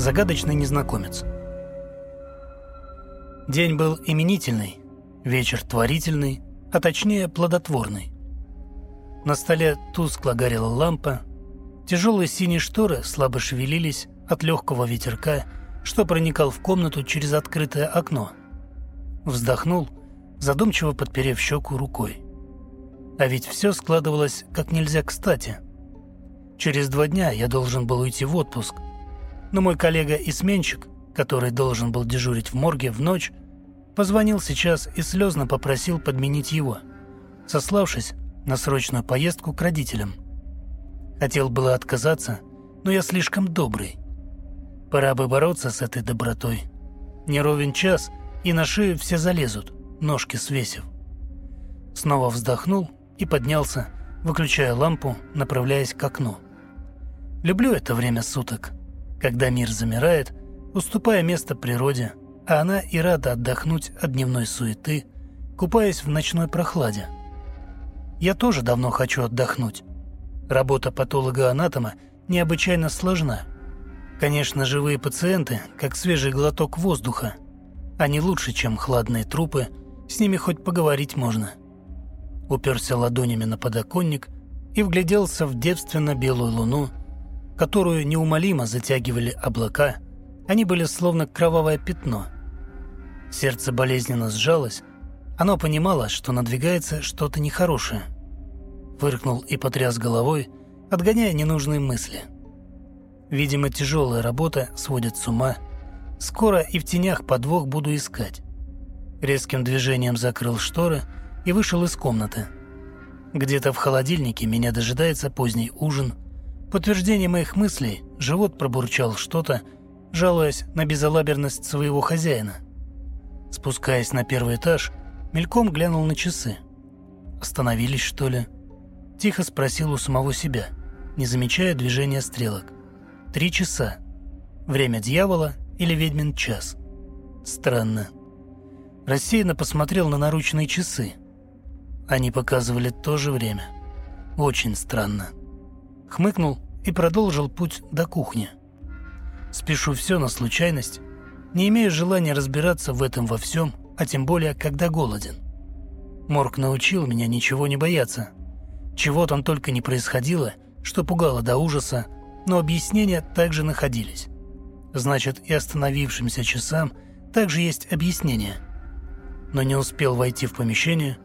Загадочный незнакомец. День был именительный, вечер творительный, а точнее плодотворный. На столе тускло горела лампа, тяжелые синие шторы слабо шевелились от легкого ветерка, что проникал в комнату через открытое окно. Вздохнул, задумчиво подперев щеку рукой. А ведь все складывалось как нельзя кстати. Через два дня я должен был уйти в отпуск, но мой коллега и сменщик, который должен был дежурить в морге в ночь, позвонил сейчас и слезно попросил подменить его, сославшись на срочную поездку к родителям. Хотел было отказаться, но я слишком добрый. Пора бы бороться с этой добротой. Не ровен час, и на шею все залезут, ножки свесив. Снова вздохнул и поднялся, выключая лампу, направляясь к окну. Люблю это время суток, когда мир замирает, уступая место природе, а она и рада отдохнуть от дневной суеты, купаясь в ночной прохладе. Я тоже давно хочу отдохнуть. Работа патолога-анатома необычайно сложна. Конечно, живые пациенты, как свежий глоток воздуха. Они лучше, чем хладные трупы, с ними хоть поговорить можно. Уперся ладонями на подоконник и вгляделся в девственно-белую луну, которую неумолимо затягивали облака – они были словно кровавое пятно. Сердце болезненно сжалось. Оно понимало, что надвигается что-то нехорошее. Выркнул и потряс головой, отгоняя ненужные мысли. Видимо, тяжелая работа сводит с ума. Скоро и в тенях подвох буду искать. Резким движением закрыл шторы и вышел из комнаты. Где-то в холодильнике меня дожидается поздний ужин. Подтверждение моих мыслей, живот пробурчал что-то, жалуясь на безалаберность своего хозяина. Спускаясь на первый этаж, мельком глянул на часы. Остановились, что ли? Тихо спросил у самого себя, не замечая движения стрелок. Три часа. Время дьявола или ведьмин час? Странно. Рассеянно посмотрел на наручные часы. Они показывали то же время. Очень странно. Хмыкнул и продолжил путь до кухни. Спешу все на случайность, не имею желания разбираться в этом во всем, а тем более, когда голоден. Морг научил меня ничего не бояться. Чего там только не происходило, что пугало до ужаса, но объяснения также находились. Значит, и остановившимся часам также есть объяснение. Но не успел войти в помещение,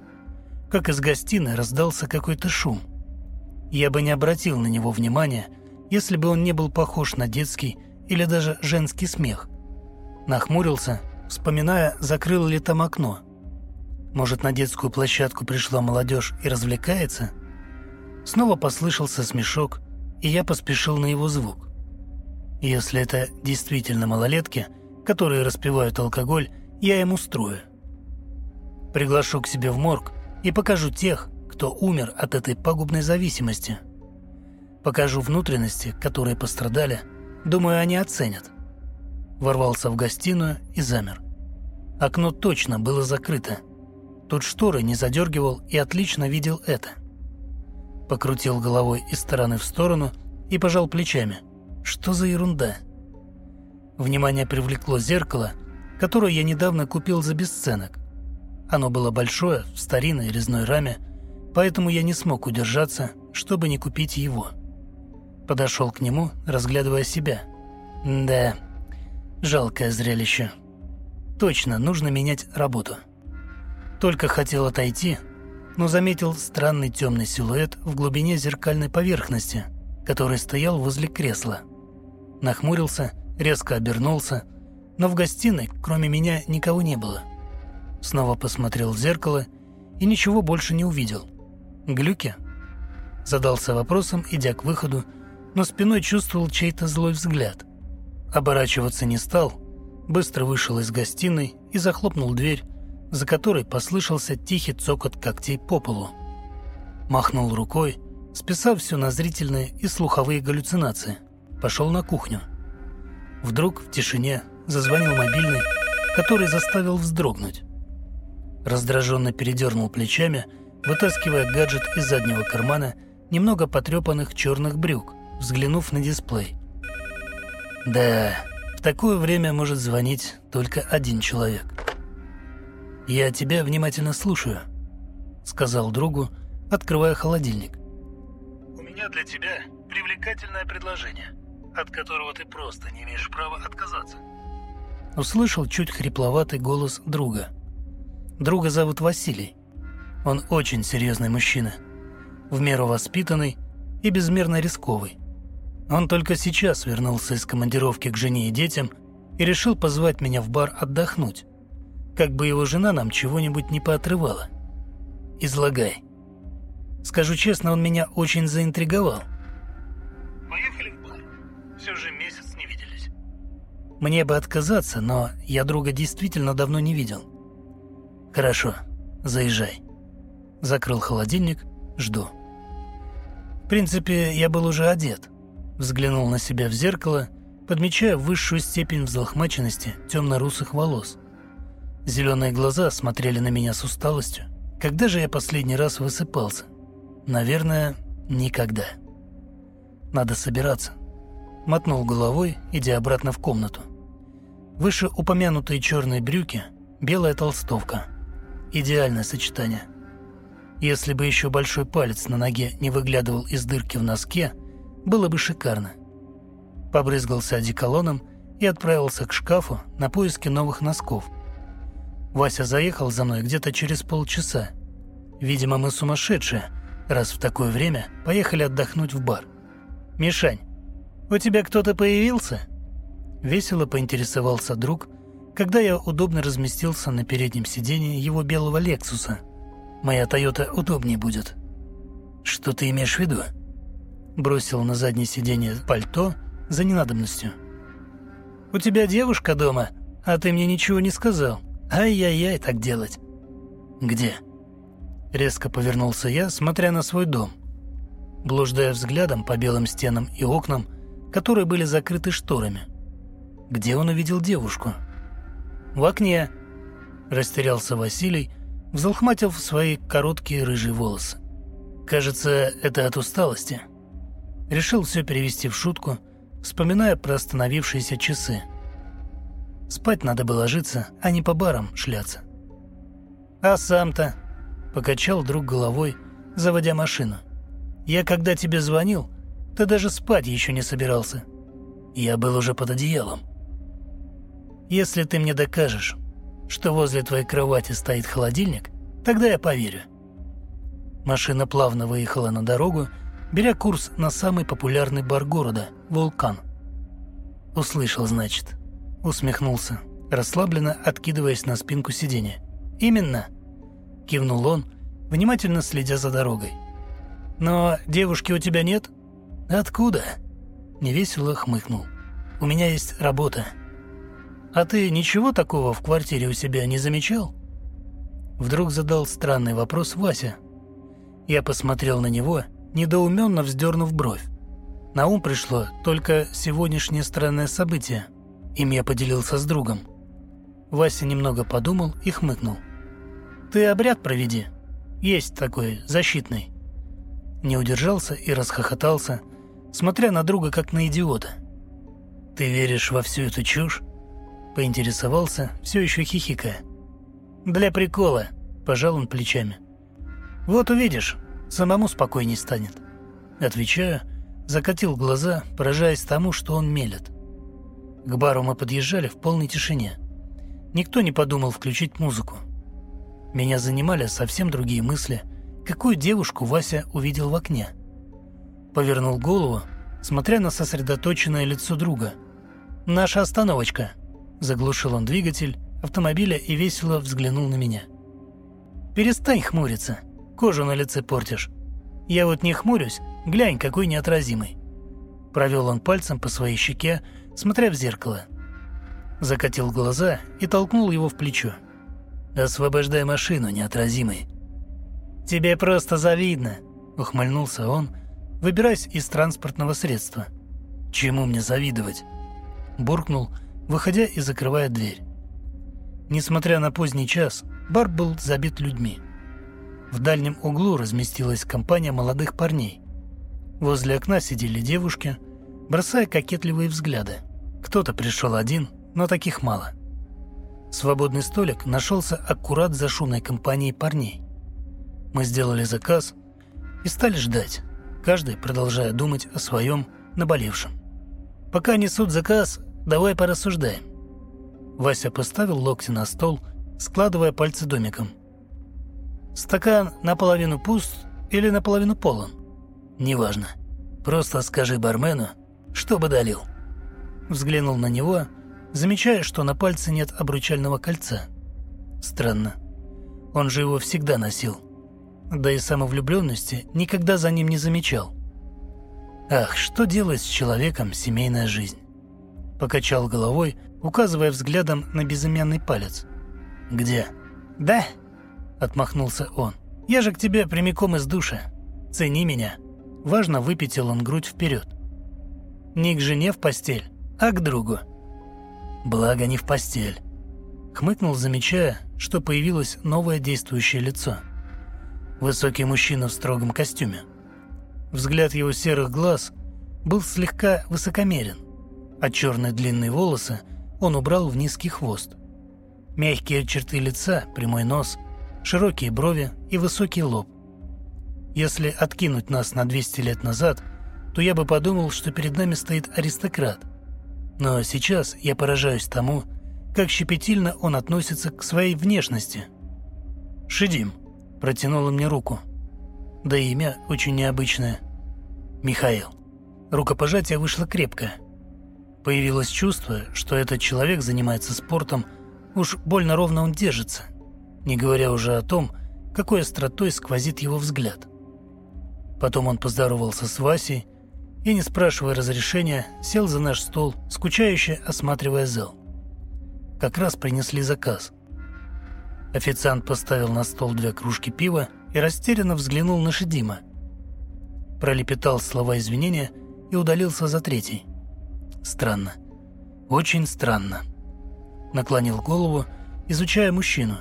как из гостиной раздался какой-то шум. Я бы не обратил на него внимания, если бы он не был похож на детский или даже женский смех. Нахмурился, вспоминая, закрыл ли там окно. Может, на детскую площадку пришла молодежь и развлекается? Снова послышался смешок, и я поспешил на его звук. Если это действительно малолетки, которые распивают алкоголь, я им устрою. Приглашу к себе в морг и покажу тех, кто умер от этой пагубной зависимости. Покажу внутренности, которые пострадали – Думаю, они оценят. Ворвался в гостиную и замер. Окно точно было закрыто. Тут шторы не задергивал и отлично видел это. Покрутил головой из стороны в сторону и пожал плечами. Что за ерунда? Внимание привлекло зеркало, которое я недавно купил за бесценок. Оно было большое, в старинной резной раме, поэтому я не смог удержаться, чтобы не купить его. Подошел к нему, разглядывая себя. Да, жалкое зрелище. Точно, нужно менять работу. Только хотел отойти, но заметил странный темный силуэт в глубине зеркальной поверхности, который стоял возле кресла. Нахмурился, резко обернулся, но в гостиной, кроме меня, никого не было. Снова посмотрел в зеркало и ничего больше не увидел. Глюки? Задался вопросом, идя к выходу, но спиной чувствовал чей-то злой взгляд. Оборачиваться не стал, быстро вышел из гостиной и захлопнул дверь, за которой послышался тихий цокот когтей по полу. Махнул рукой, списав все на зрительные и слуховые галлюцинации. Пошел на кухню. Вдруг в тишине зазвонил мобильный, который заставил вздрогнуть. Раздраженно передернул плечами, вытаскивая гаджет из заднего кармана немного потрепанных черных брюк – взглянув на дисплей. Да, такое время может звонить только один человек. «Я тебя внимательно слушаю», — сказал другу, открывая холодильник. «У меня для тебя привлекательное предложение, от которого ты просто не имеешь права отказаться». Услышал чуть хрипловатый голос друга. Друга зовут Василий. Он очень серьезный мужчина, в меру воспитанный и безмерно рисковый. Он только сейчас вернулся из командировки к жене и детям и решил позвать меня в бар отдохнуть, как бы его жена нам чего-нибудь не поотрывала. Излагай. Скажу честно, он меня очень заинтриговал. Поехали в бар. Все же месяц не виделись. Мне бы отказаться, но я друга действительно давно не видел. Хорошо, заезжай. Закрыл холодильник, жду. В принципе, я был уже одет. Взглянул на себя в зеркало, подмечая высшую степень взлохмаченности темно-русых волос. Зеленые глаза смотрели на меня с усталостью. Когда же я последний раз высыпался? Наверное, никогда. Надо собираться. Мотнул головой, идя обратно в комнату. Выше упомянутые черные брюки, белая толстовка. Идеальное сочетание – если бы еще большой палец на ноге не выглядывал из дырки в носке, было бы шикарно. Побрызгался одеколоном и отправился к шкафу на поиски новых носков. Вася заехал за мной где-то через полчаса. Видимо, мы сумасшедшие, раз в такое время поехали отдохнуть в бар. «Мишань, у тебя кто-то появился?» Весело поинтересовался друг, когда я удобно разместился на переднем сиденье его белого «Лексуса», Моя Тойота удобнее будет». «Что ты имеешь в виду?» Бросил на заднее сиденье пальто за ненадобностью. «У тебя девушка дома, а ты мне ничего не сказал. Ай-яй-яй так делать». «Где?» Резко повернулся я, смотря на свой дом. Блуждая взглядом по белым стенам и окнам, которые были закрыты шторами. Где он увидел девушку? «В окне», – растерялся Василий, взлохматив свои короткие рыжие волосы. Кажется, это от усталости. Решил все перевести в шутку, вспоминая про остановившиеся часы. Спать надо было ложиться, а не по барам шляться. «А сам-то?» – покачал друг головой, заводя машину. «Я когда тебе звонил, ты даже спать еще не собирался. Я был уже под одеялом. Если ты мне докажешь, что возле твоей кровати стоит холодильник, тогда я поверю». Машина плавно выехала на дорогу, беря курс на самый популярный бар города – «Вулкан». «Услышал, значит», – усмехнулся, расслабленно откидываясь на спинку сиденья. «Именно», – кивнул он, внимательно следя за дорогой. «Но девушки у тебя нет?» «Откуда?» – невесело хмыкнул. «У меня есть работа». «А ты ничего такого в квартире у себя не замечал?» Вдруг задал странный вопрос Вася. Я посмотрел на него, недоуменно вздернув бровь. На ум пришло только сегодняшнее странное событие. Им я поделился с другом. Вася немного подумал и хмыкнул. «Ты обряд проведи. Есть такой, защитный». Не удержался и расхохотался, смотря на друга как на идиота. «Ты веришь во всю эту чушь?» Поинтересовался, все еще хихикая. «Для прикола», – пожал он плечами. «Вот увидишь, самому спокойней станет». Отвечаю, закатил глаза, поражаясь тому, что он мелет. К бару мы подъезжали в полной тишине. Никто не подумал включить музыку. Меня занимали совсем другие мысли, какую девушку Вася увидел в окне. Повернул голову, смотря на сосредоточенное лицо друга. «Наша остановочка», Заглушил он двигатель автомобиля и весело взглянул на меня. «Перестань хмуриться, кожу на лице портишь. Я вот не хмурюсь, глянь, какой неотразимый». Провел он пальцем по своей щеке, смотря в зеркало. Закатил глаза и толкнул его в плечо. «Освобождай машину, неотразимый». «Тебе просто завидно», — ухмыльнулся он, выбираясь из транспортного средства. «Чему мне завидовать?» Буркнул, — выходя и закрывая дверь. Несмотря на поздний час, бар был забит людьми. В дальнем углу разместилась компания молодых парней. Возле окна сидели девушки, бросая кокетливые взгляды. Кто Кто-то пришел один, но таких мало. Свободный столик нашелся аккурат за шумной компанией парней. Мы сделали заказ и стали ждать, каждый продолжая думать о своем наболевшем. Пока несут заказ, давай порассуждаем. Вася поставил локти на стол, складывая пальцы домиком. Стакан наполовину пуст или наполовину полон? Неважно. Просто скажи бармену, чтобы долил. Взглянул на него, замечая, что на пальце нет обручального кольца. Странно. Он же его всегда носил. Да и самовлюбленности никогда за ним не замечал. Ах, что делать с человеком семейная жизнь? Покачал головой, указывая взглядом на безымянный палец. «Где?» «Да?» — отмахнулся он. «Я же к тебе прямиком из душа. Цени меня». Важно выпятил он грудь вперед. «Не к жене в постель, а к другу». «Благо не в постель», — хмыкнул, замечая, что появилось новое действующее лицо. Высокий мужчина в строгом костюме. Взгляд его серых глаз был слегка высокомерен, а черные длинные волосы он убрал в низкий хвост. Мягкие черты лица, прямой нос, широкие брови и высокий лоб. Если откинуть нас на 200 лет назад, то я бы подумал, что перед нами стоит аристократ. Но сейчас я поражаюсь тому, как щепетильно он относится к своей внешности. «Шидим», — протянула мне руку. Да и имя очень необычное. Михаил. Рукопожатие вышло крепко. Появилось чувство, что этот человек занимается спортом, уж больно ровно он держится, не говоря уже о том, какой остротой сквозит его взгляд. Потом он поздоровался с Васей и, не спрашивая разрешения, сел за наш стол, скучающе осматривая зал. Как раз принесли заказ. Официант поставил на стол две кружки пива и растерянно взглянул на Шедима – пролепетал слова извинения и удалился за третий. Странно. Очень странно. Наклонил голову, изучая мужчину.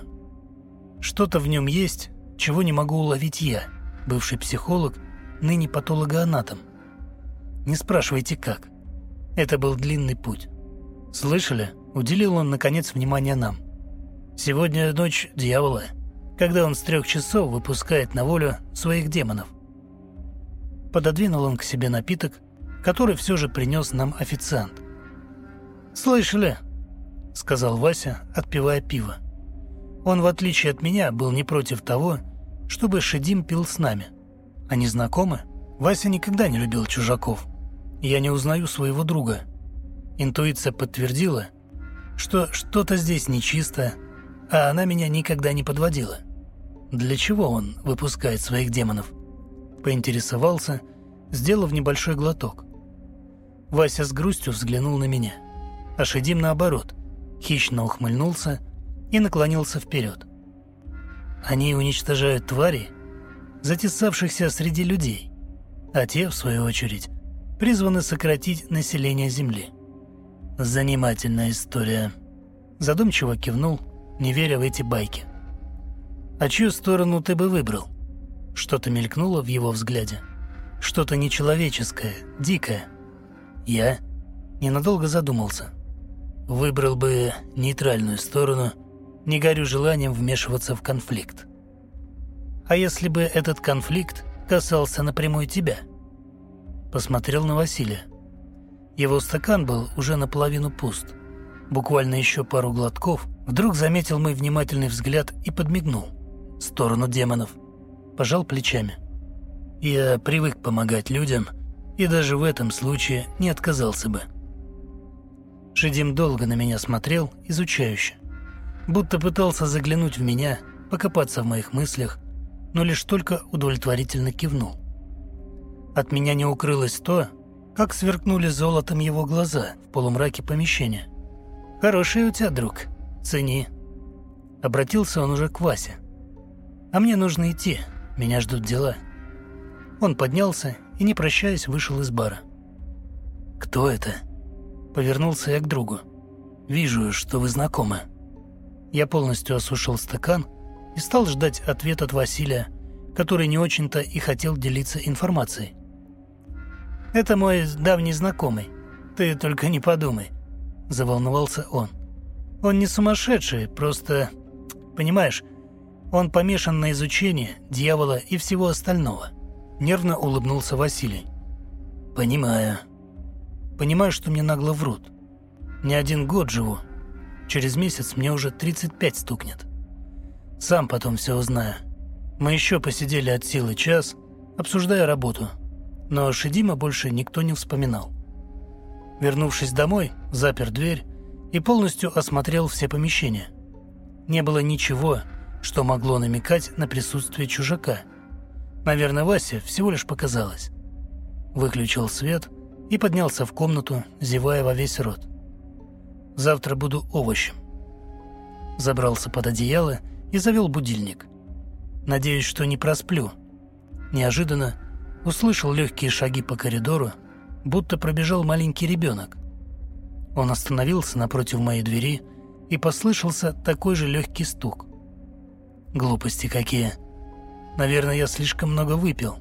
Что-то в нем есть, чего не могу уловить я, бывший психолог, ныне патологоанатом. Не спрашивайте как. Это был длинный путь. Слышали? Уделил он, наконец, внимание нам. Сегодня ночь дьявола, когда он с трех часов выпускает на волю своих демонов. Пододвинул он к себе напиток, который все же принес нам официант. «Слышали?» — сказал Вася, отпивая пиво. Он, в отличие от меня, был не против того, чтобы Шедим пил с нами. Они знакомы? Вася никогда не любил чужаков. Я не узнаю своего друга. Интуиция подтвердила, что что-то здесь нечисто, а она меня никогда не подводила. Для чего он выпускает своих демонов? поинтересовался, сделав небольшой глоток. Вася с грустью взглянул на меня. А Шедим, наоборот, хищно ухмыльнулся и наклонился вперед. Они уничтожают твари, затесавшихся среди людей, а те, в свою очередь, призваны сократить население Земли. Занимательная история. Задумчиво кивнул, не веря в эти байки. А чью сторону ты бы выбрал? Что-то мелькнуло в его взгляде. Что-то нечеловеческое, дикое. Я ненадолго задумался. Выбрал бы нейтральную сторону, не горю желанием вмешиваться в конфликт. А если бы этот конфликт касался напрямую тебя? Посмотрел на Василия. Его стакан был уже наполовину пуст. Буквально еще пару глотков, вдруг заметил мой внимательный взгляд и подмигнул. В сторону демонов – пожал плечами. Я привык помогать людям и даже в этом случае не отказался бы. Шидим долго на меня смотрел, изучающе. Будто пытался заглянуть в меня, покопаться в моих мыслях, но лишь только удовлетворительно кивнул. От меня не укрылось то, как сверкнули золотом его глаза в полумраке помещения. «Хороший у тебя друг, цени». Обратился он уже к Васе. «А мне нужно идти, меня ждут дела». Он поднялся и, не прощаясь, вышел из бара. «Кто это?» Повернулся я к другу. «Вижу, что вы знакомы». Я полностью осушил стакан и стал ждать ответ от Василия, который не очень-то и хотел делиться информацией. «Это мой давний знакомый. Ты только не подумай. – заволновался он. «Он не сумасшедший, просто... Понимаешь, он помешан на изучении дьявола и всего остального». Нервно улыбнулся Василий. «Понимаю. Понимаю, что мне нагло врут. Не один год живу. Через месяц мне уже 35 стукнет. Сам потом все узнаю. Мы еще посидели от силы час, обсуждая работу. Но Шедима больше никто не вспоминал. Вернувшись домой, запер дверь и полностью осмотрел все помещения. Не было ничего, что могло намекать на присутствие чужака. Наверное, Вася всего лишь показалось. Выключил свет и поднялся в комнату, зевая во весь рот. Завтра буду овощем. Забрался под одеяло и завел будильник. Надеюсь, что не просплю. Неожиданно услышал легкие шаги по коридору, будто пробежал маленький ребенок. Он остановился напротив моей двери, и послышался такой же легкий стук. Глупости какие. Наверное, я слишком много выпил.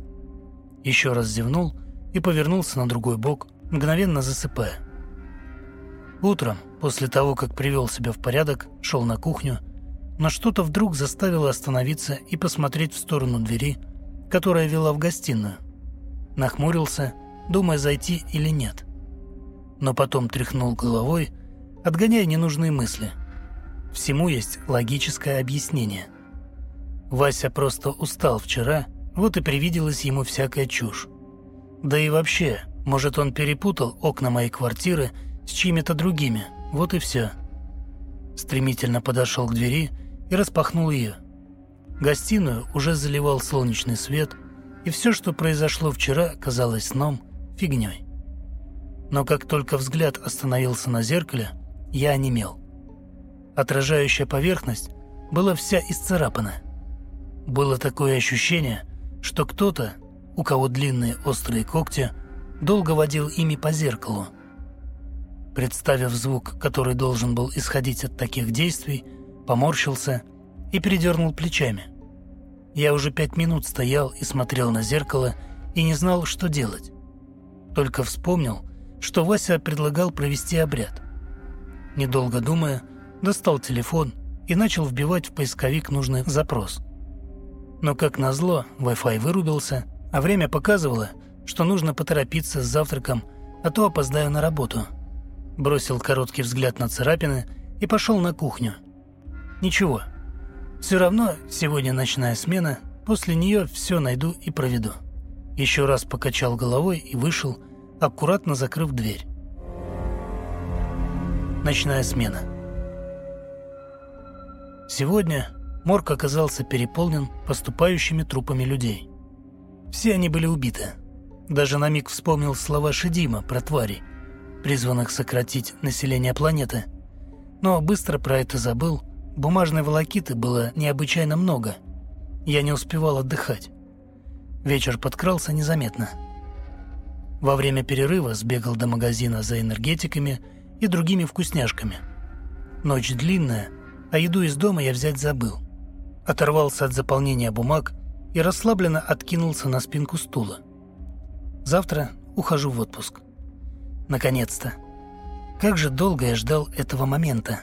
Еще раз зевнул и повернулся на другой бок, мгновенно засыпая. Утром, после того, как привел себя в порядок, шел на кухню, но что-то вдруг заставило остановиться и посмотреть в сторону двери, которая вела в гостиную. Нахмурился, думая, зайти или нет. Но потом тряхнул головой, отгоняя ненужные мысли. Всему есть логическое объяснение. Вася просто устал вчера, вот и привиделась ему всякая чушь. Да и вообще, может, он перепутал окна моей квартиры с чьими-то другими, вот и все. Стремительно подошел к двери и распахнул ее. Гостиную уже заливал солнечный свет, и все, что произошло вчера, казалось сном, фигней. Но как только взгляд остановился на зеркале, я онемел. Отражающая поверхность была вся исцарапана. Было такое ощущение, что кто-то, у кого длинные острые когти, долго водил ими по зеркалу. Представив звук, который должен был исходить от таких действий, поморщился и передернул плечами. Я уже пять минут стоял и смотрел на зеркало и не знал, что делать. Только вспомнил, что Вася предлагал провести обряд. Недолго думая, достал телефон и начал вбивать в поисковик нужный запрос. Но, как назло, Wi-Fi вырубился, а время показывало, что нужно поторопиться с завтраком, а то опоздаю на работу. Бросил короткий взгляд на царапины и пошел на кухню. Ничего, все равно сегодня ночная смена, после нее все найду и проведу. Еще раз покачал головой и вышел, аккуратно закрыв дверь. Ночная смена. Сегодня морг оказался переполнен поступающими трупами людей. Все они были убиты. Даже на миг вспомнил слова Шедима про тварей, призванных сократить население планеты. Но быстро про это забыл – Бумажной волокиты было необычайно много. Я не успевал отдыхать. Вечер подкрался незаметно. Во время перерыва сбегал до магазина за энергетиками и другими вкусняшками. Ночь длинная, а еду из дома я взять забыл. Оторвался от заполнения бумаг и расслабленно откинулся на спинку стула. Завтра ухожу в отпуск. Наконец-то. Как же долго я ждал этого момента.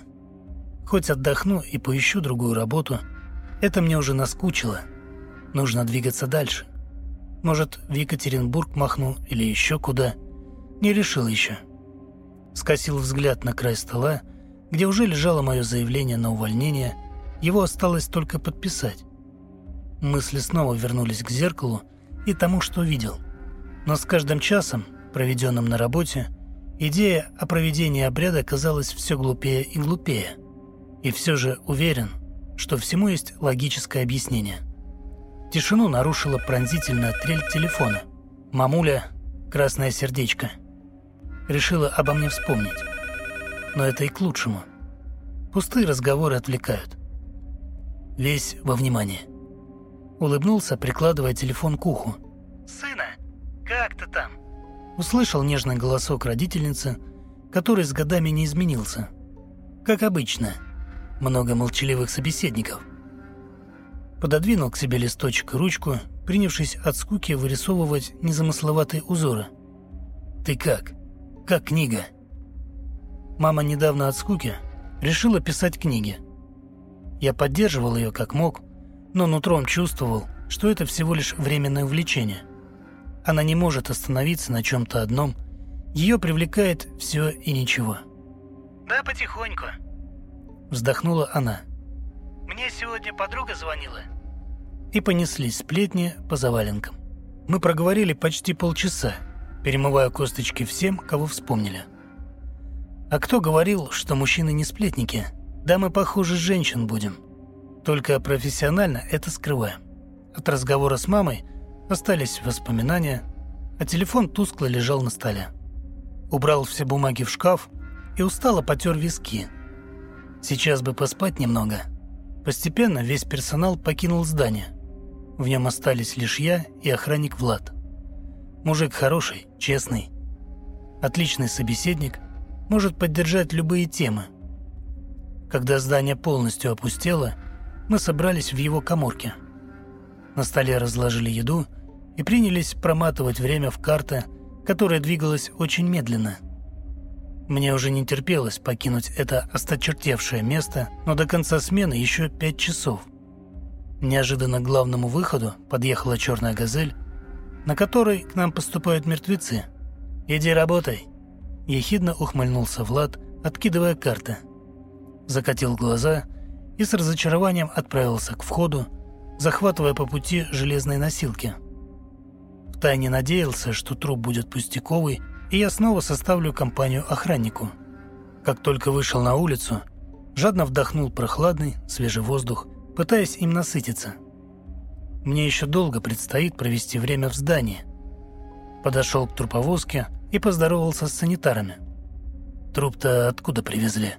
Хоть отдохну и поищу другую работу, это мне уже наскучило. Нужно двигаться дальше. Может, в Екатеринбург махну или еще куда. Не решил еще. Скосил взгляд на край стола, где уже лежало мое заявление на увольнение. Его осталось только подписать. Мысли снова вернулись к зеркалу и тому, что видел. Но с каждым часом, проведенным на работе, идея о проведении обряда казалась все глупее и глупее – и все же уверен, что всему есть логическое объяснение. Тишину нарушила пронзительная трель телефона. Мамуля, красное сердечко, решила обо мне вспомнить. Но это и к лучшему. Пустые разговоры отвлекают. Лезь во внимание. Улыбнулся, прикладывая телефон к уху. «Сына, как ты там?» Услышал нежный голосок родительницы, который с годами не изменился. Как обычно – много молчаливых собеседников. Пододвинул к себе листочек и ручку, принявшись от скуки вырисовывать незамысловатые узоры. «Ты как? Как книга?» Мама недавно от скуки решила писать книги. Я поддерживал ее как мог, но нутром чувствовал, что это всего лишь временное увлечение. Она не может остановиться на чем-то одном, ее привлекает все и ничего. «Да, потихоньку», — вздохнула она. «Мне сегодня подруга звонила». И понеслись сплетни по заваленкам. Мы проговорили почти полчаса, перемывая косточки всем, кого вспомнили. А кто говорил, что мужчины не сплетники? Да мы похуже женщин будем. Только профессионально это скрываем. От разговора с мамой остались воспоминания, а телефон тускло лежал на столе. Убрал все бумаги в шкаф и устало потер виски. Сейчас бы поспать немного. Постепенно весь персонал покинул здание. В нем остались лишь я и охранник Влад. Мужик хороший, честный. Отличный собеседник – может поддержать любые темы. Когда здание полностью опустело, мы собрались в его коморке. На столе разложили еду и принялись проматывать время в карты, которая двигалась очень медленно. Мне уже не терпелось покинуть это осточертевшее место, но до конца смены еще пять часов. Неожиданно к главному выходу подъехала черная газель, на которой к нам поступают мертвецы. «Иди работай», Ехидно ухмыльнулся Влад, откидывая карты. Закатил глаза и с разочарованием отправился к входу, захватывая по пути железные носилки. Втайне надеялся, что труп будет пустяковый, и я снова составлю компанию охраннику. Как только вышел на улицу, жадно вдохнул прохладный, свежий воздух, пытаясь им насытиться. Мне еще долго предстоит провести время в здании. Подошел к труповозке – и поздоровался с санитарами. Труп-то откуда привезли?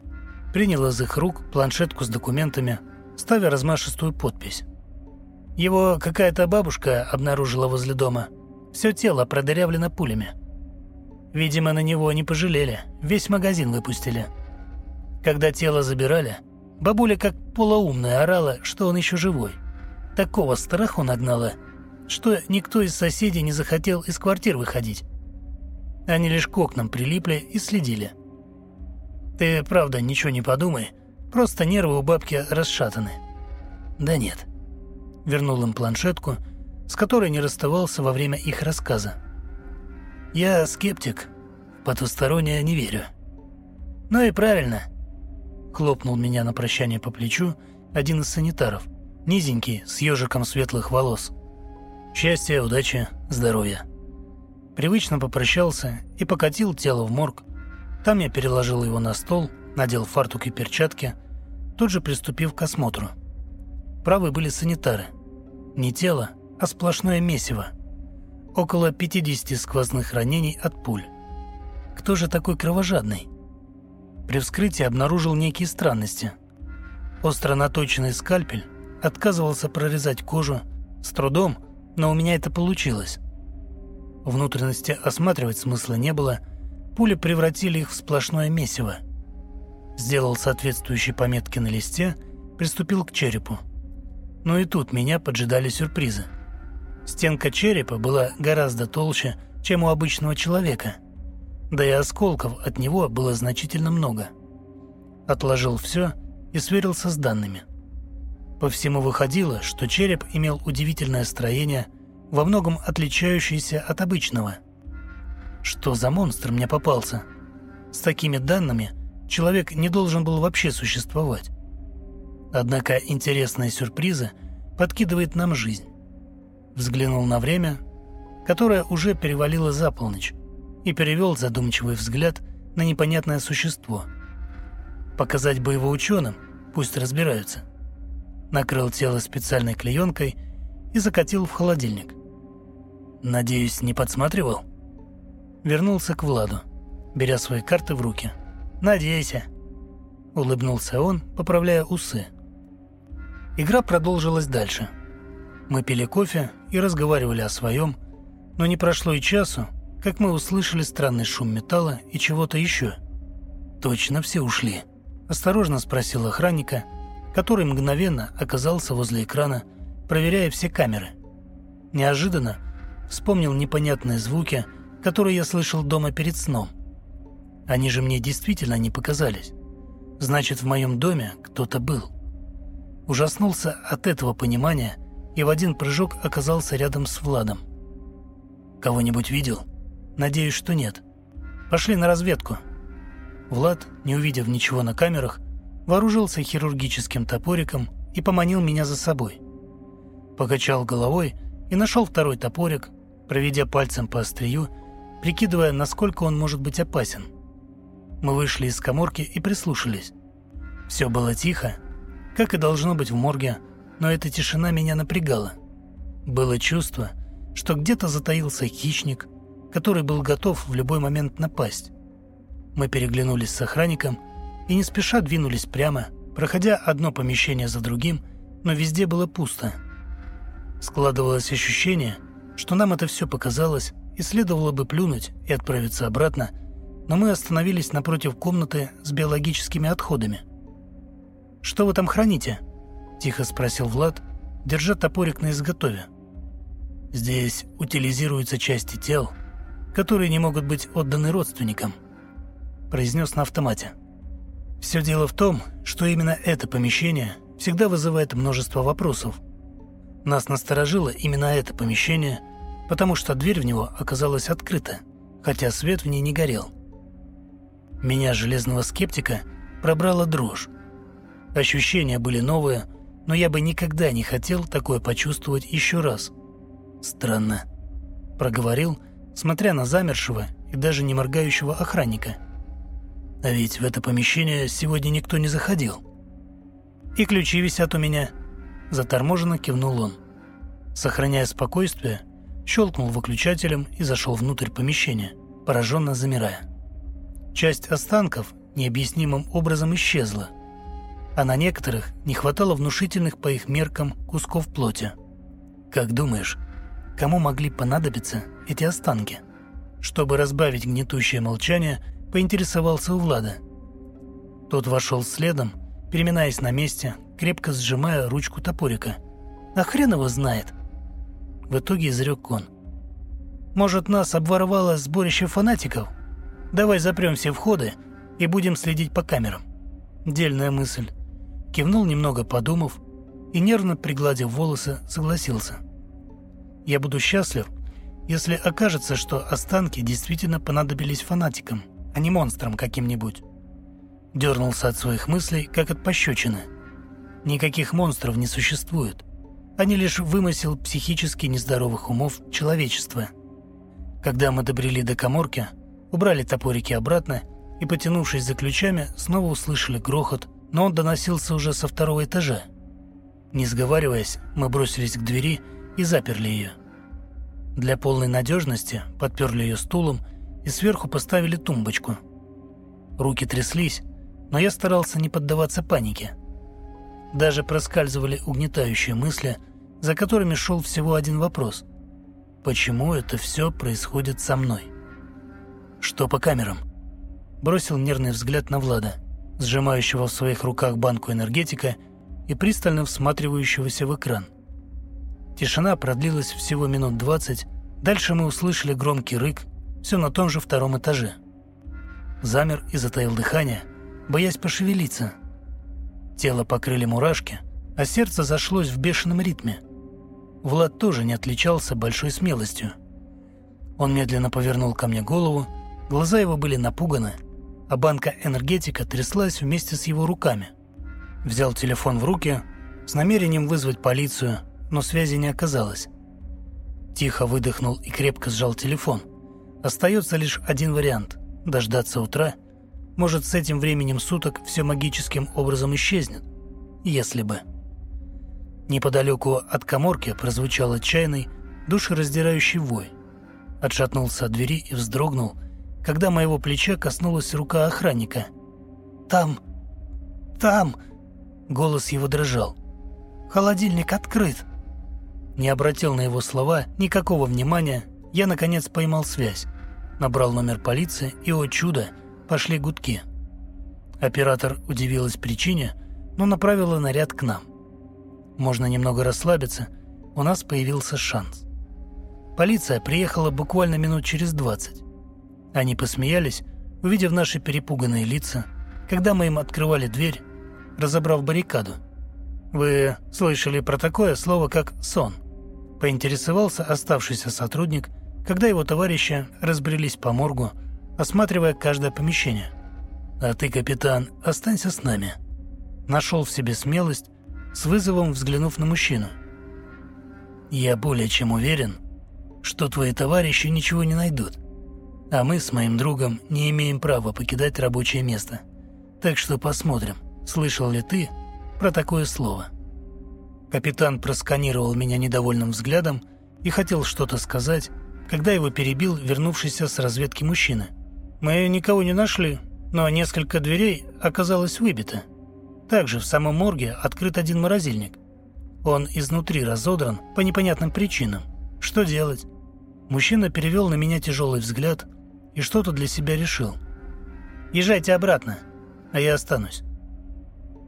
Принял из их рук планшетку с документами, ставя размашистую подпись. Его какая-то бабушка обнаружила возле дома. Все тело продырявлено пулями. Видимо, на него не пожалели, весь магазин выпустили. Когда тело забирали, бабуля как полоумная орала, что он еще живой. Такого страху нагнала, что никто из соседей не захотел из квартир выходить. Они лишь к окнам прилипли и следили. Ты правда ничего не подумай, просто нервы у бабки расшатаны. Да нет. Вернул им планшетку, с которой не расставался во время их рассказа. Я скептик, потустороннее не верю. Ну и правильно. Хлопнул меня на прощание по плечу один из санитаров, низенький, с ежиком светлых волос. Счастья, удачи, здоровья. Привычно попрощался и покатил тело в морг. Там я переложил его на стол, надел фартук и перчатки, тут же приступив к осмотру. Правы были санитары. Не тело, а сплошное месиво. Около 50 сквозных ранений от пуль. Кто же такой кровожадный? При вскрытии обнаружил некие странности. Остро наточенный скальпель отказывался прорезать кожу с трудом, но у меня это получилось. Внутренности осматривать смысла не было, пули превратили их в сплошное месиво. Сделал соответствующие пометки на листе, приступил к черепу. Но и тут меня поджидали сюрпризы. Стенка черепа была гораздо толще, чем у обычного человека. Да и осколков от него было значительно много. Отложил все и сверился с данными. По всему выходило, что череп имел удивительное строение – во многом отличающийся от обычного. Что за монстр мне попался? С такими данными человек не должен был вообще существовать. Однако интересные сюрпризы подкидывает нам жизнь. Взглянул на время, которое уже перевалило за полночь, и перевел задумчивый взгляд на непонятное существо. Показать бы его ученым, пусть разбираются. Накрыл тело специальной клеенкой и закатил в холодильник. «Надеюсь, не подсматривал?» Вернулся к Владу, беря свои карты в руки. «Надейся!» Улыбнулся он, поправляя усы. Игра продолжилась дальше. Мы пили кофе и разговаривали о своем, но не прошло и часу, как мы услышали странный шум металла и чего-то еще. «Точно все ушли?» – осторожно спросил охранника, который мгновенно оказался возле экрана, проверяя все камеры. Неожиданно – вспомнил непонятные звуки, которые я слышал дома перед сном. Они же мне действительно не показались. Значит, в моем доме кто-то был. Ужаснулся от этого понимания и в один прыжок оказался рядом с Владом. «Кого-нибудь видел?» «Надеюсь, что нет. Пошли на разведку». Влад, не увидев ничего на камерах, вооружился хирургическим топориком и поманил меня за собой. Покачал головой и нашел второй топорик, проведя пальцем по острию, прикидывая, насколько он может быть опасен. Мы вышли из коморки и прислушались. Все было тихо, как и должно быть в морге, но эта тишина меня напрягала. Было чувство, что где-то затаился хищник, который был готов в любой момент напасть. Мы переглянулись с охранником и не спеша двинулись прямо, проходя одно помещение за другим, но везде было пусто. Складывалось ощущение, что нам это все показалось, и следовало бы плюнуть и отправиться обратно, но мы остановились напротив комнаты с биологическими отходами. «Что вы там храните?» – тихо спросил Влад, держа топорик на изготове. «Здесь утилизируются части тел, которые не могут быть отданы родственникам», – произнес на автомате. «Все дело в том, что именно это помещение всегда вызывает множество вопросов. Нас насторожило именно это помещение, потому что дверь в него оказалась открыта, хотя свет в ней не горел. Меня, железного скептика, пробрала дрожь. Ощущения были новые, но я бы никогда не хотел такое почувствовать еще раз. Странно. Проговорил, смотря на замершего и даже не моргающего охранника. А ведь в это помещение сегодня никто не заходил. И ключи висят у меня. Заторможенно кивнул он. Сохраняя спокойствие, щелкнул выключателем и зашел внутрь помещения, пораженно замирая. Часть останков необъяснимым образом исчезла, а на некоторых не хватало внушительных по их меркам кусков плоти. Как думаешь, кому могли понадобиться эти останки? Чтобы разбавить гнетущее молчание, поинтересовался у Влада. Тот вошел следом, переминаясь на месте, крепко сжимая ручку топорика. «А хрен его знает!» В итоге изрек он. «Может, нас обворовало сборище фанатиков? Давай запрем все входы и будем следить по камерам». Дельная мысль. Кивнул немного, подумав, и нервно пригладив волосы, согласился. «Я буду счастлив, если окажется, что останки действительно понадобились фанатикам, а не монстрам каким-нибудь». Дернулся от своих мыслей, как от пощечины. Никаких монстров не существует. Они лишь вымысел психически нездоровых умов человечества. Когда мы добрели до коморки, убрали топорики обратно и, потянувшись за ключами, снова услышали грохот, но он доносился уже со второго этажа. Не сговариваясь, мы бросились к двери и заперли ее. Для полной надежности подперли ее стулом и сверху поставили тумбочку. Руки тряслись, но я старался не поддаваться панике. Даже проскальзывали угнетающие мысли, за которыми шел всего один вопрос. Почему это все происходит со мной? Что по камерам? Бросил нервный взгляд на Влада, сжимающего в своих руках банку энергетика и пристально всматривающегося в экран. Тишина продлилась всего минут двадцать, дальше мы услышали громкий рык, все на том же втором этаже. Замер и затаил дыхание, боясь пошевелиться. Тело покрыли мурашки, а сердце зашлось в бешеном ритме. Влад тоже не отличался большой смелостью. Он медленно повернул ко мне голову, глаза его были напуганы, а банка энергетика тряслась вместе с его руками. Взял телефон в руки с намерением вызвать полицию, но связи не оказалось. Тихо выдохнул и крепко сжал телефон. Остается лишь один вариант – дождаться утра – может, с этим временем суток все магическим образом исчезнет? Если бы. Неподалеку от коморки прозвучал отчаянный, душераздирающий вой. Отшатнулся от двери и вздрогнул, когда моего плеча коснулась рука охранника. «Там! Там!» Голос его дрожал. «Холодильник открыт!» Не обратил на его слова никакого внимания, я, наконец, поймал связь. Набрал номер полиции, и, о чудо, пошли гудки. Оператор удивилась причине, но направила наряд к нам. Можно немного расслабиться, у нас появился шанс. Полиция приехала буквально минут через двадцать. Они посмеялись, увидев наши перепуганные лица, когда мы им открывали дверь, разобрав баррикаду. «Вы слышали про такое слово, как «сон»?» – поинтересовался оставшийся сотрудник, когда его товарищи разбрелись по моргу, осматривая каждое помещение. «А ты, капитан, останься с нами». Нашел в себе смелость, с вызовом взглянув на мужчину. «Я более чем уверен, что твои товарищи ничего не найдут, а мы с моим другом не имеем права покидать рабочее место. Так что посмотрим, слышал ли ты про такое слово». Капитан просканировал меня недовольным взглядом и хотел что-то сказать, когда его перебил вернувшийся с разведки мужчина. «Мы никого не нашли, но несколько дверей оказалось выбито. Также в самом морге открыт один морозильник. Он изнутри разодран по непонятным причинам. Что делать?» Мужчина перевел на меня тяжелый взгляд и что-то для себя решил. «Езжайте обратно, а я останусь».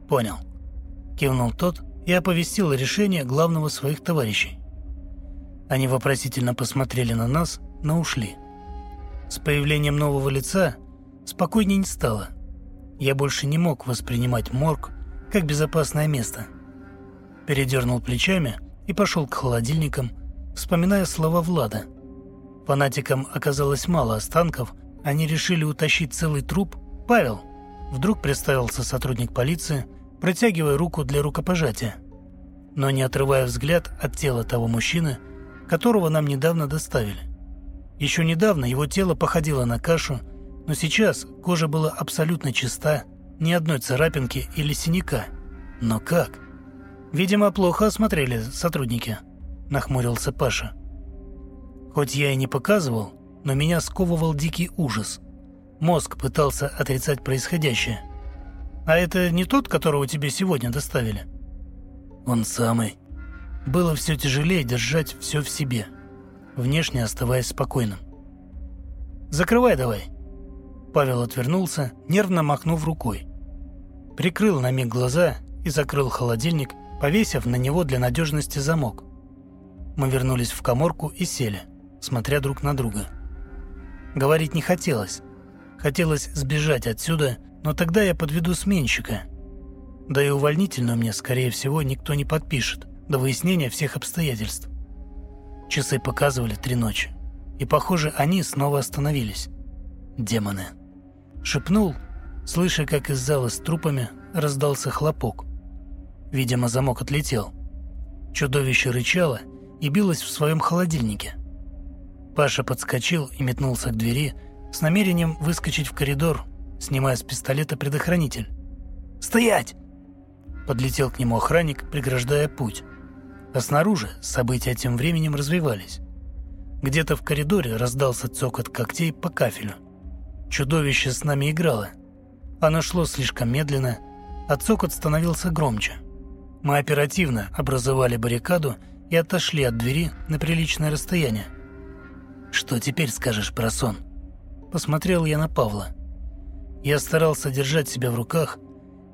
«Понял», — кивнул тот и оповестил решение главного своих товарищей. Они вопросительно посмотрели на нас, но ушли. С появлением нового лица спокойнее не стало. Я больше не мог воспринимать морг как безопасное место. Передернул плечами и пошел к холодильникам, вспоминая слова Влада. Фанатикам оказалось мало останков, они решили утащить целый труп. «Павел!» Вдруг представился сотрудник полиции, протягивая руку для рукопожатия. Но не отрывая взгляд от тела того мужчины, которого нам недавно доставили. Еще недавно его тело походило на кашу, но сейчас кожа была абсолютно чиста, ни одной царапинки или синяка. Но как? Видимо, плохо осмотрели сотрудники, нахмурился Паша. Хоть я и не показывал, но меня сковывал дикий ужас. Мозг пытался отрицать происходящее. «А это не тот, которого тебе сегодня доставили?» «Он самый», было все тяжелее держать все в себе, внешне оставаясь спокойным. «Закрывай давай!» Павел отвернулся, нервно махнув рукой. Прикрыл на миг глаза и закрыл холодильник, повесив на него для надежности замок. Мы вернулись в коморку и сели, смотря друг на друга. Говорить не хотелось. Хотелось сбежать отсюда, но тогда я подведу сменщика. Да и увольнительную мне, скорее всего, никто не подпишет до выяснения всех обстоятельств. Часы показывали три ночи, и, похоже, они снова остановились. Демоны. Шепнул, слыша, как из зала с трупами раздался хлопок. Видимо, замок отлетел. Чудовище рычало и билось в своем холодильнике. Паша подскочил и метнулся к двери с намерением выскочить в коридор, снимая с пистолета предохранитель. «Стоять!» Подлетел к нему охранник, преграждая путь. А снаружи события тем временем развивались. Где-то в коридоре раздался цокот когтей по кафелю. Чудовище с нами играло. Оно шло слишком медленно, а цокот становился громче. Мы оперативно образовали баррикаду и отошли от двери на приличное расстояние. «Что теперь скажешь про сон?» Посмотрел я на Павла. Я старался держать себя в руках.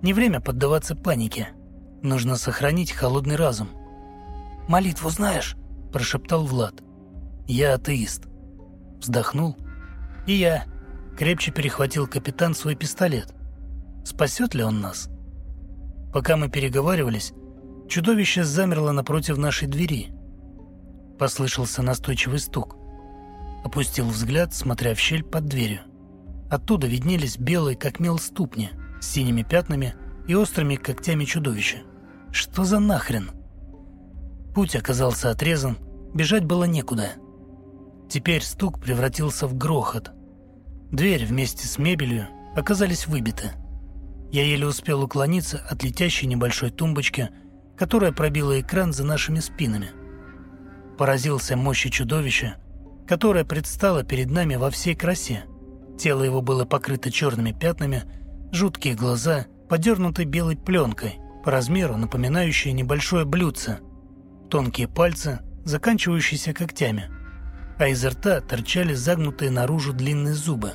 Не время поддаваться панике. Нужно сохранить холодный разум. «Молитву знаешь?» – прошептал Влад. «Я атеист». Вздохнул. «И я». Крепче перехватил капитан свой пистолет. «Спасет ли он нас?» Пока мы переговаривались, чудовище замерло напротив нашей двери. Послышался настойчивый стук. Опустил взгляд, смотря в щель под дверью. Оттуда виднелись белые, как мел, ступни, с синими пятнами и острыми когтями чудовища. Что за нахрен? Путь оказался отрезан, бежать было некуда. Теперь стук превратился в грохот. Дверь вместе с мебелью оказались выбиты. Я еле успел уклониться от летящей небольшой тумбочки, которая пробила экран за нашими спинами. Поразился мощи чудовища, которое предстало перед нами во всей красе. Тело его было покрыто черными пятнами, жуткие глаза, подернуты белой пленкой, по размеру напоминающие небольшое блюдце – тонкие пальцы, заканчивающиеся когтями, а из рта торчали загнутые наружу длинные зубы.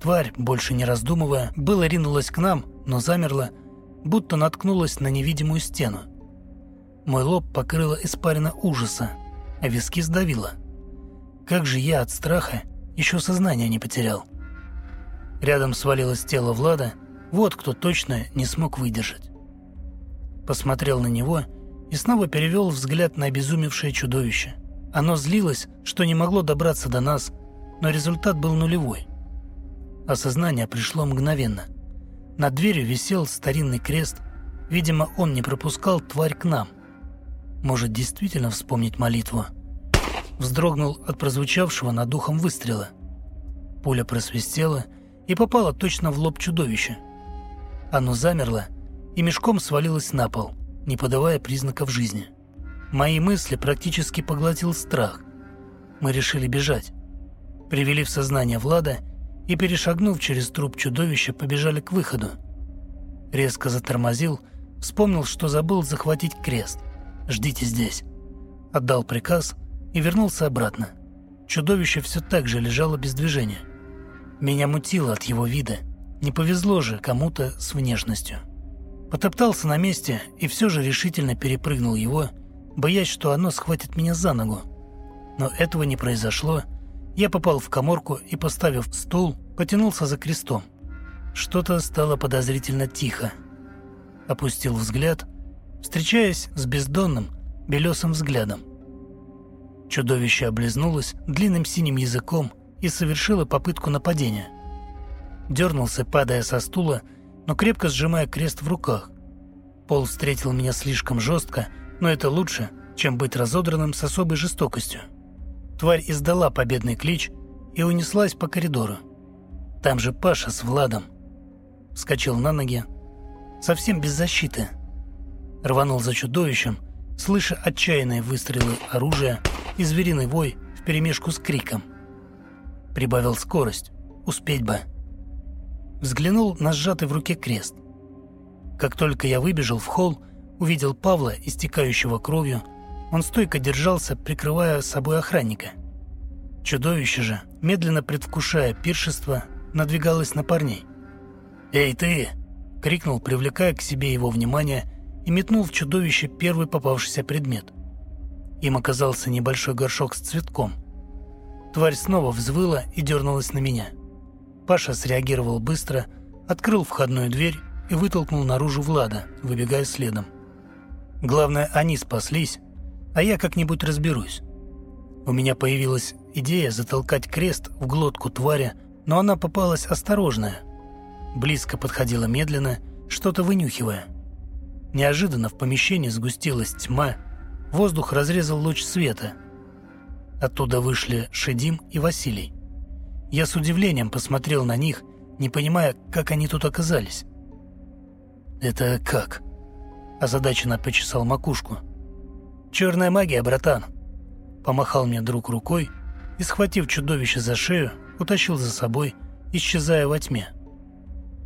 Тварь, больше не раздумывая, было ринулась к нам, но замерла, будто наткнулась на невидимую стену. Мой лоб покрыло испарина ужаса, а виски сдавило. Как же я от страха еще сознание не потерял. Рядом свалилось тело Влада, вот кто точно не смог выдержать. Посмотрел на него и снова перевел взгляд на обезумевшее чудовище. Оно злилось, что не могло добраться до нас, но результат был нулевой. Осознание пришло мгновенно. Над дверью висел старинный крест. Видимо, он не пропускал тварь к нам. Может, действительно вспомнить молитву? Вздрогнул от прозвучавшего над духом выстрела. Пуля просвистела и попала точно в лоб чудовища. Оно замерло и мешком свалилось на пол, не подавая признаков жизни. Мои мысли практически поглотил страх. Мы решили бежать. Привели в сознание Влада и, перешагнув через труп чудовища, побежали к выходу. Резко затормозил, вспомнил, что забыл захватить крест. «Ждите здесь». Отдал приказ и вернулся обратно. Чудовище все так же лежало без движения. Меня мутило от его вида. Не повезло же кому-то с внешностью. Потоптался на месте и все же решительно перепрыгнул его, боясь, что оно схватит меня за ногу. Но этого не произошло. Я попал в коморку и, поставив стул, потянулся за крестом. Что-то стало подозрительно тихо. Опустил взгляд, встречаясь с бездонным, белесым взглядом. Чудовище облизнулось длинным синим языком и совершило попытку нападения. Дернулся, падая со стула, но крепко сжимая крест в руках. Пол встретил меня слишком жестко, но это лучше, чем быть разодранным с особой жестокостью. Тварь издала победный клич и унеслась по коридору. Там же Паша с Владом. Вскочил на ноги, совсем без защиты. Рванул за чудовищем, слыша отчаянные выстрелы оружия и звериный вой вперемешку с криком. Прибавил скорость. Успеть бы. Взглянул на сжатый в руке крест. Как только я выбежал в холл, увидел Павла, истекающего кровью, он стойко держался, прикрывая собой охранника. Чудовище же, медленно предвкушая пиршество, надвигалось на парней. «Эй, ты!» — крикнул, привлекая к себе его внимание, и метнул в чудовище первый попавшийся предмет. Им оказался небольшой горшок с цветком. Тварь снова взвыла и дернулась на меня. Паша среагировал быстро, открыл входную дверь и вытолкнул наружу Влада, выбегая следом. Главное, они спаслись, а я как-нибудь разберусь. У меня появилась идея затолкать крест в глотку твари, но она попалась осторожная. Близко подходила медленно, что-то вынюхивая. Неожиданно в помещении сгустилась тьма, воздух разрезал луч света. Оттуда вышли Шедим и Василий. Я с удивлением посмотрел на них, не понимая, как они тут оказались. «Это как?» Озадаченно почесал макушку. «Черная магия, братан!» Помахал мне друг рукой и, схватив чудовище за шею, утащил за собой, исчезая во тьме.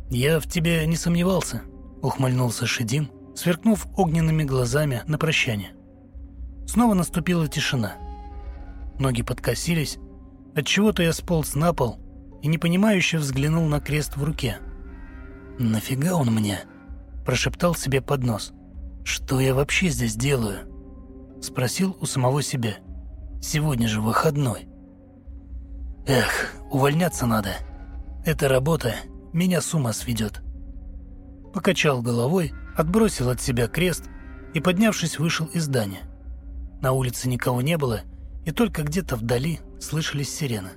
«Я в тебе не сомневался», — ухмыльнулся Шедим, сверкнув огненными глазами на прощание. Снова наступила тишина. Ноги подкосились, отчего-то я сполз на пол и непонимающе взглянул на крест в руке. «Нафига он мне?» – прошептал себе под нос. «Что я вообще здесь делаю?» Спросил у самого себя. «Сегодня же выходной». «Эх, увольняться надо. Эта работа меня с ума сведет». Покачал головой, отбросил от себя крест и, поднявшись, вышел из здания. На улице никого не было, и только где-то вдали слышались сирены.